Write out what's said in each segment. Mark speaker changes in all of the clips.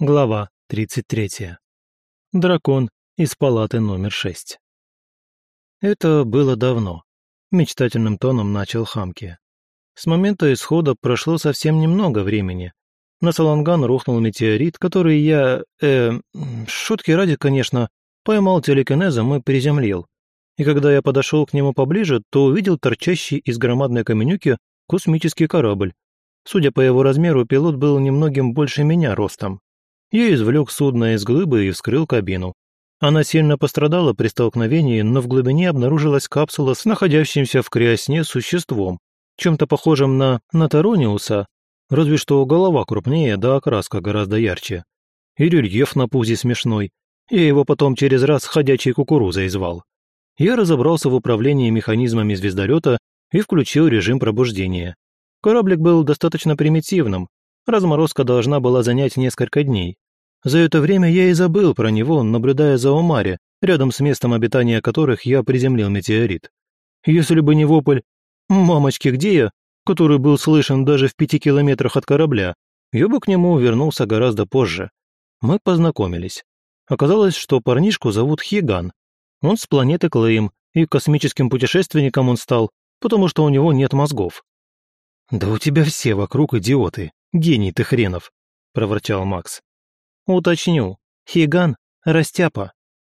Speaker 1: Глава 33. Дракон из палаты номер 6. Это было давно. Мечтательным тоном начал Хамки. С момента исхода прошло совсем немного времени. На Саланган рухнул метеорит, который я, э, шутки ради, конечно, поймал телекинезом и приземлил. И когда я подошел к нему поближе, то увидел торчащий из громадной каменюки космический корабль. Судя по его размеру, пилот был немногим больше меня ростом. Я извлек судно из глыбы и вскрыл кабину. Она сильно пострадала при столкновении, но в глубине обнаружилась капсула с находящимся в криосне существом, чем-то похожим на Натарониуса, разве что голова крупнее, да окраска гораздо ярче. И рельеф на пузе смешной. Я его потом через раз ходячей кукурузой звал. Я разобрался в управлении механизмами звездолета и включил режим пробуждения. Кораблик был достаточно примитивным, разморозка должна была занять несколько дней. За это время я и забыл про него, наблюдая за Омаре, рядом с местом обитания которых я приземлил метеорит. Если бы не вопль «Мамочки, где я?», который был слышен даже в пяти километрах от корабля, я бы к нему вернулся гораздо позже. Мы познакомились. Оказалось, что парнишку зовут Хиган. Он с планеты Клейм, и космическим путешественником он стал, потому что у него нет мозгов. «Да у тебя все вокруг идиоты, гений ты хренов», – проворчал Макс. Уточню. Хиган – растяпа.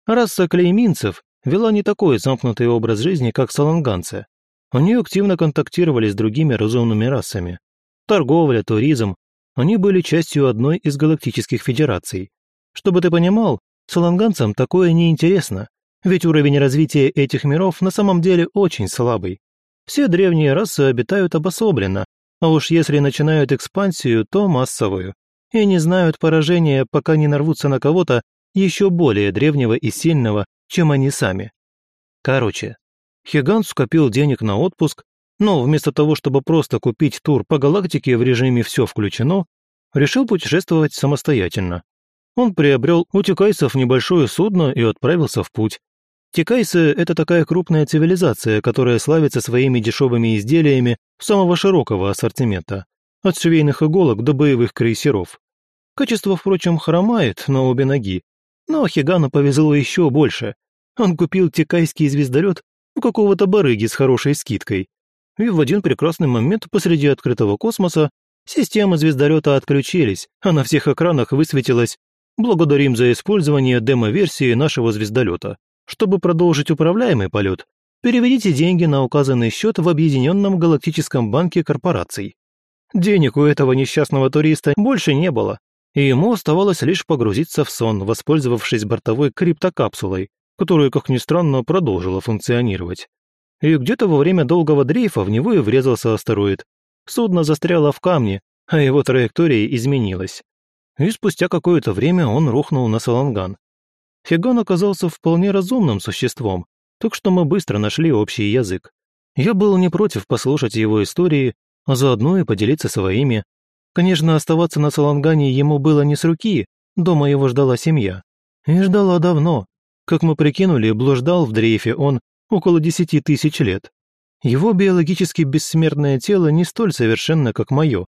Speaker 1: Раса клейминцев вела не такой замкнутый образ жизни, как саланганцы. Они активно контактировали с другими разумными расами. Торговля, туризм – они были частью одной из галактических федераций. Чтобы ты понимал, саланганцам такое неинтересно, ведь уровень развития этих миров на самом деле очень слабый. Все древние расы обитают обособленно, а уж если начинают экспансию, то массовую, и не знают поражения, пока не нарвутся на кого-то еще более древнего и сильного, чем они сами. Короче, Хиган скопил денег на отпуск, но вместо того, чтобы просто купить тур по галактике в режиме «все включено», решил путешествовать самостоятельно. Он приобрел у текайцев небольшое судно и отправился в путь. Текайцы – это такая крупная цивилизация, которая славится своими дешевыми изделиями самого широкого ассортимента от швейных иголок до боевых крейсеров. Качество, впрочем, хромает на обе ноги, но Хигану повезло еще больше. Он купил текайский звездолет у какого-то барыги с хорошей скидкой. И в один прекрасный момент посреди открытого космоса системы звездолета отключились, а на всех экранах высветилось «Благодарим за использование демо-версии нашего звездолета. Чтобы продолжить управляемый полет, переведите деньги на указанный счет в Объединенном галактическом банке корпораций. Денег у этого несчастного туриста больше не было, и ему оставалось лишь погрузиться в сон, воспользовавшись бортовой криптокапсулой, которая, как ни странно, продолжила функционировать. И где-то во время долгого дрейфа в него и врезался астероид. Судно застряло в камне, а его траектория изменилась. И спустя какое-то время он рухнул на Саланган. Хиган оказался вполне разумным существом, так что мы быстро нашли общий язык. Я был не против послушать его истории а заодно и поделиться своими. Конечно, оставаться на Салангане ему было не с руки, дома его ждала семья. И ждала давно. Как мы прикинули, блуждал в дрейфе он около десяти тысяч лет. Его биологически бессмертное тело не столь совершенно, как мое.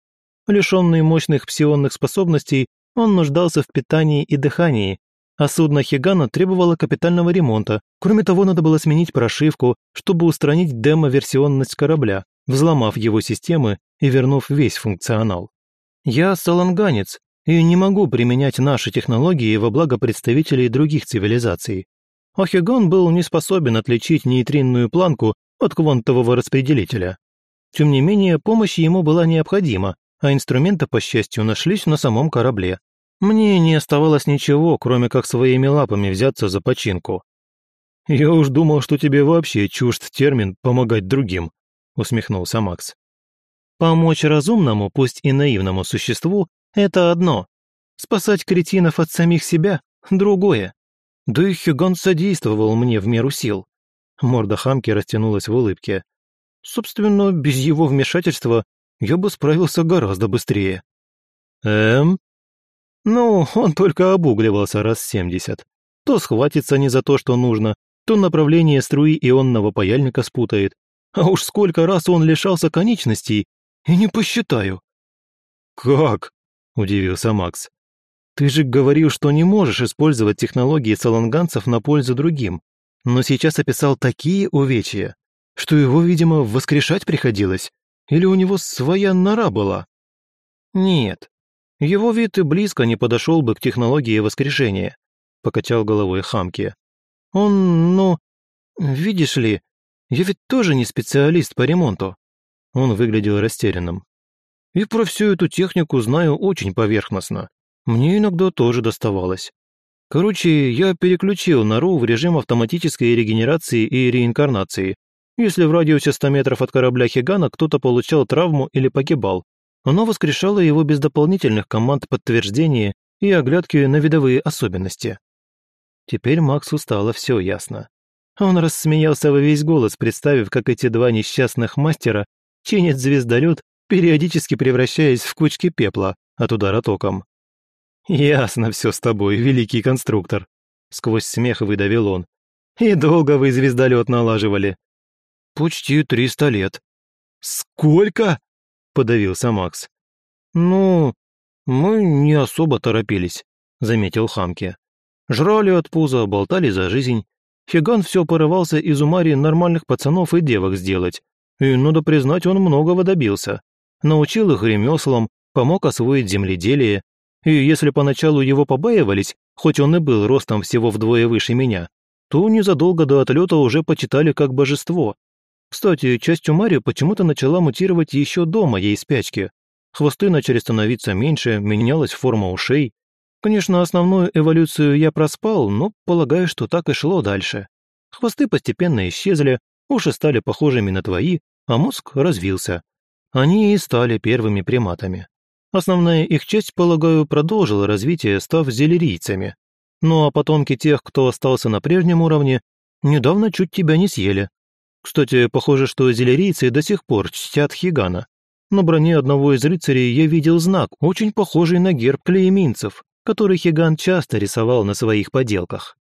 Speaker 1: Лишенный мощных псионных способностей, он нуждался в питании и дыхании, а судно Хигана требовало капитального ремонта. Кроме того, надо было сменить прошивку, чтобы устранить демо-версионность корабля взломав его системы и вернув весь функционал. Я саланганец и не могу применять наши технологии во благо представителей других цивилизаций. Охигон был не способен отличить нейтринную планку от квантового распределителя. Тем не менее, помощь ему была необходима, а инструменты, по счастью, нашлись на самом корабле. Мне не оставалось ничего, кроме как своими лапами взяться за починку. Я уж думал, что тебе вообще чужд термин «помогать другим», усмехнулся Макс. Помочь разумному, пусть и наивному существу – это одно. Спасать кретинов от самих себя – другое. Да и Хиган содействовал мне в меру сил. Морда хамки растянулась в улыбке. Собственно, без его вмешательства я бы справился гораздо быстрее. Эм? Ну, он только обугливался раз семьдесят. То схватится не за то, что нужно, то направление струи ионного паяльника спутает, а уж сколько раз он лишался конечностей, и не посчитаю». «Как?» – удивился Макс. Ты же говорил, что не можешь использовать технологии саланганцев на пользу другим, но сейчас описал такие увечья, что его, видимо, воскрешать приходилось, или у него своя нора была? Нет, его вид и близко не подошел бы к технологии воскрешения, покачал головой Хамки. Он, ну, видишь ли, я ведь тоже не специалист по ремонту. Он выглядел растерянным. И про всю эту технику знаю очень поверхностно. Мне иногда тоже доставалось. Короче, я переключил нору в режим автоматической регенерации и реинкарнации. Если в радиусе 100 метров от корабля Хигана кто-то получал травму или погибал, оно воскрешало его без дополнительных команд подтверждения и оглядки на видовые особенности. Теперь Максу стало все ясно. Он рассмеялся во весь голос, представив, как эти два несчастных мастера чинят звездолет, периодически превращаясь в кучки пепла от удара током. «Ясно все с тобой, великий конструктор», — сквозь смех выдавил он. «И долго вы звездолет налаживали?» «Почти триста лет». «Сколько?» — подавился Макс. «Ну, мы не особо торопились», — заметил Хамке. «Жрали от пуза, болтали за жизнь. Хиган все порывался из Умари нормальных пацанов и девок сделать. И, надо признать, он многого добился. Научил их ремеслам, помог освоить земледелие, и если поначалу его побаивались, хоть он и был ростом всего вдвое выше меня, то незадолго до отлета уже почитали как божество. Кстати, часть Умари почему-то начала мутировать еще до моей спячки. Хвосты начали становиться меньше, менялась форма ушей. Конечно, основную эволюцию я проспал, но полагаю, что так и шло дальше. Хвосты постепенно исчезли, уши стали похожими на твои, а мозг развился. Они и стали первыми приматами. Основная их часть, полагаю, продолжила развитие, став зелерийцами. Ну а потомки тех, кто остался на прежнем уровне, недавно чуть тебя не съели. Кстати, похоже, что зелерийцы до сих пор чтят Хигана. На броне одного из рыцарей я видел знак, очень похожий на герб клейминцев, который Хиган часто рисовал на своих поделках.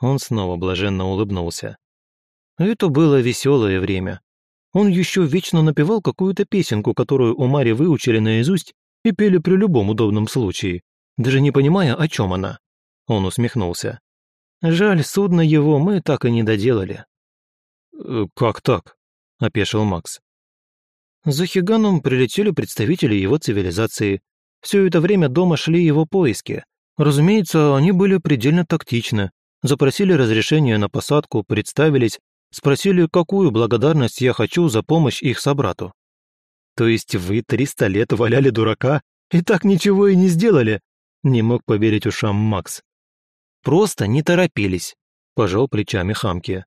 Speaker 1: Он снова блаженно улыбнулся. Это было веселое время. Он еще вечно напевал какую-то песенку, которую у Мари выучили наизусть и пели при любом удобном случае, даже не понимая, о чем она. Он усмехнулся. Жаль, судно его мы так и не доделали. «Э, «Как так?» – опешил Макс. За Хиганом прилетели представители его цивилизации. Все это время дома шли его поиски. Разумеется, они были предельно тактичны. Запросили разрешение на посадку, представились, спросили, какую благодарность я хочу за помощь их собрату. То есть вы триста лет валяли дурака и так ничего и не сделали? Не мог поверить ушам Макс. Просто не торопились, пожал плечами Хамки.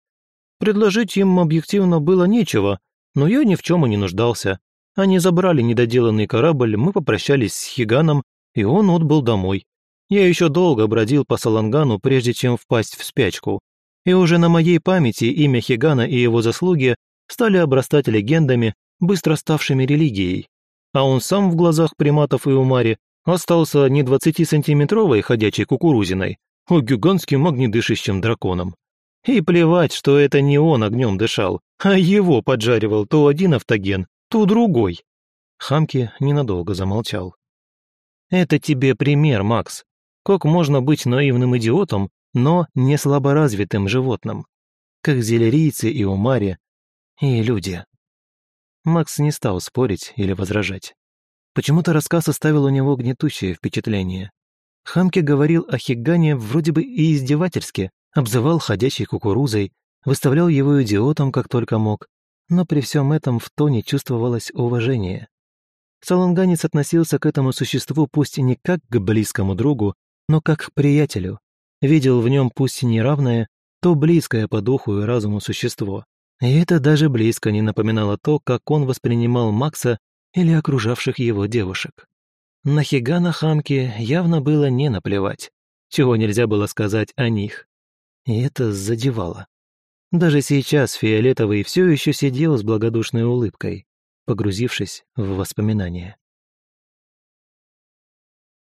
Speaker 1: Предложить им объективно было нечего, но я ни в чем и не нуждался. Они забрали недоделанный корабль, мы попрощались с Хиганом, и он отбыл домой. Я еще долго бродил по Салангану, прежде чем впасть в спячку. И уже на моей памяти имя Хигана и его заслуги стали обрастать легендами, быстро ставшими религией, а он сам в глазах приматов и умари остался не 20-сантиметровой ходячей кукурузиной, а гигантским огнедышащим драконом. И плевать, что это не он огнем дышал, а его поджаривал то один автоген, то другой. Хамки ненадолго замолчал. «Это тебе пример, Макс. Как можно быть наивным идиотом, но не слаборазвитым животным? Как зелерийцы и умари, и люди». Макс не стал спорить или возражать. Почему-то рассказ оставил у него гнетущее впечатление. Хамке говорил о Хигане вроде бы и издевательски, обзывал ходячей кукурузой, выставлял его идиотом как только мог, но при всем этом в тоне чувствовалось уважение. Саланганец относился к этому существу пусть и не как к близкому другу, но как к приятелю, видел в нем пусть и неравное, то близкое по духу и разуму существо. И это даже близко не напоминало то, как он воспринимал Макса или окружавших его девушек. На Хигана Хамки явно было не наплевать, чего нельзя было сказать о них. И это задевало. Даже сейчас Фиолетовый все еще сидел с благодушной улыбкой, погрузившись в воспоминания.